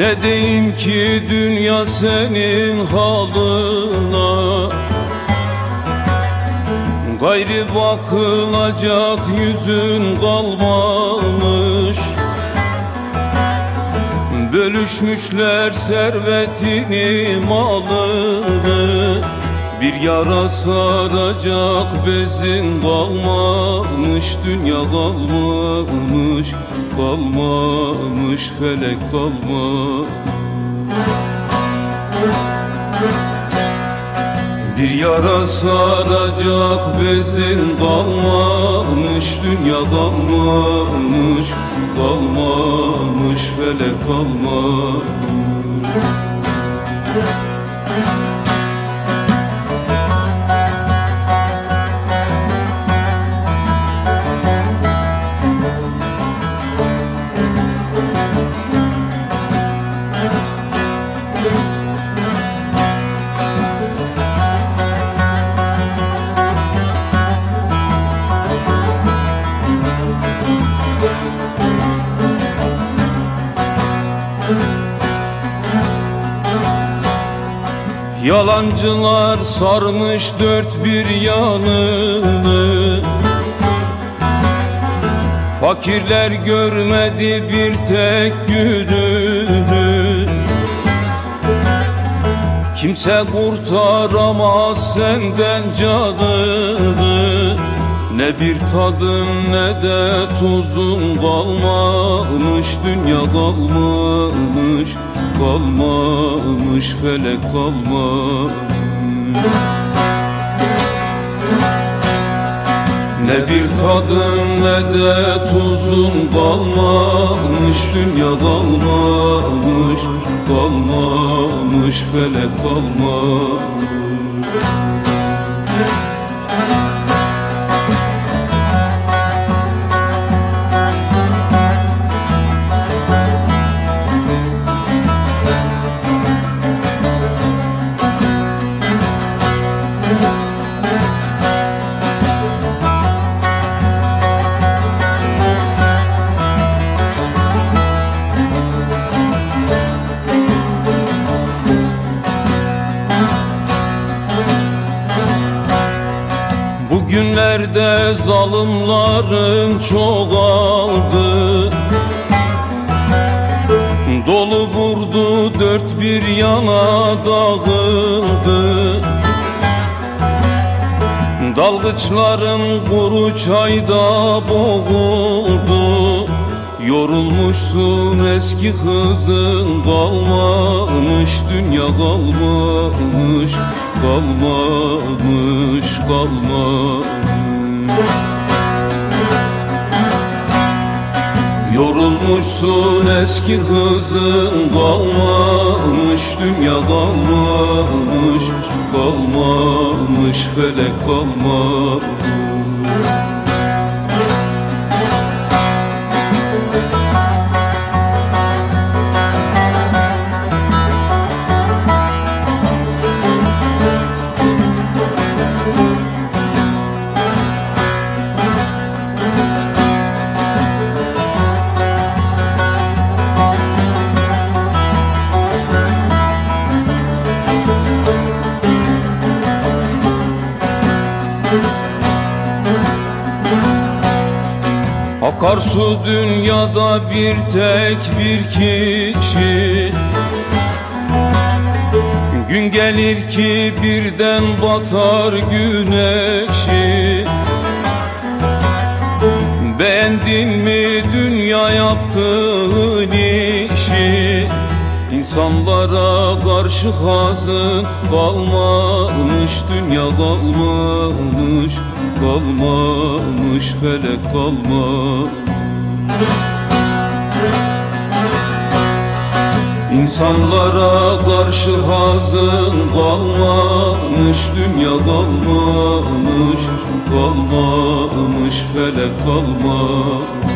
Ne diyeyim ki dünya senin halına? Gayri bakılacak yüzün kalmamış. Bölüşmüşler servetini malını Bir yara saracak bezin kalmamış Dünya kalmamış, kalmamış Felek kalmamış. Bir yara saracak bezin kalmamış Dünya kalmamış, kalmamış Felek kalmamış Yalancılar sarmış dört bir yanını Fakirler görmedi bir tek gününü. Kimse kurtaramaz senden canını Ne bir tadın ne de tuzun kalmamış Dünya kalmamış, kalmamış Felek kalmamış. Ne bir tadın ne de tuzun kalmamış Dünya kalmamış, kalmamış Felek kalmamış Bugünlerde zalimlerin çoğaldı. Dolu vurdu dört bir yana dağıldı. Dalgıçların kuru çayda boğuldu. Yorulmuşsun eski kızın kalmamış Dünya kalmamış, kalmamış, kalmamış. Yorulmuşsun eski kızın kalmamış Dünya kalmamış, kalmamış Felek kalmamış Akarsu dünyada bir tek bir kişi. Gün gelir ki birden batar güneşi. Beğendin mi dünya yaptığın işi İnsanlara karşı hazın kalmamış Dünya kalmamış, kalmamış Felek kalmamış. İnsanlara karşı hazın kalmamış Dünya kalmamış, kalmamış Felek kalmamış